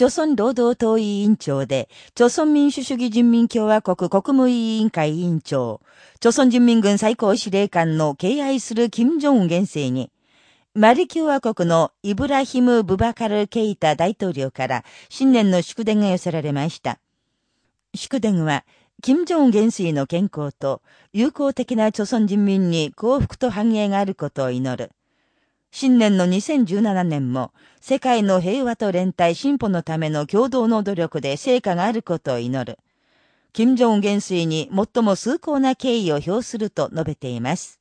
朝鮮労働党委員長で、朝鮮民主主義人民共和国国務委員会委員長、朝鮮人民軍最高司令官の敬愛する金正恩元帥に、マリ共和国のイブラヒム・ブバカル・ケイタ大統領から新年の祝電が寄せられました。祝電は、金正恩元帥の健康と友好的な朝鮮人民に幸福と繁栄があることを祈る。新年の2017年も、世界の平和と連帯進歩のための共同の努力で成果があることを祈る。金正恩元帥に最も崇高な敬意を表すると述べています。